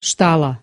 Штала.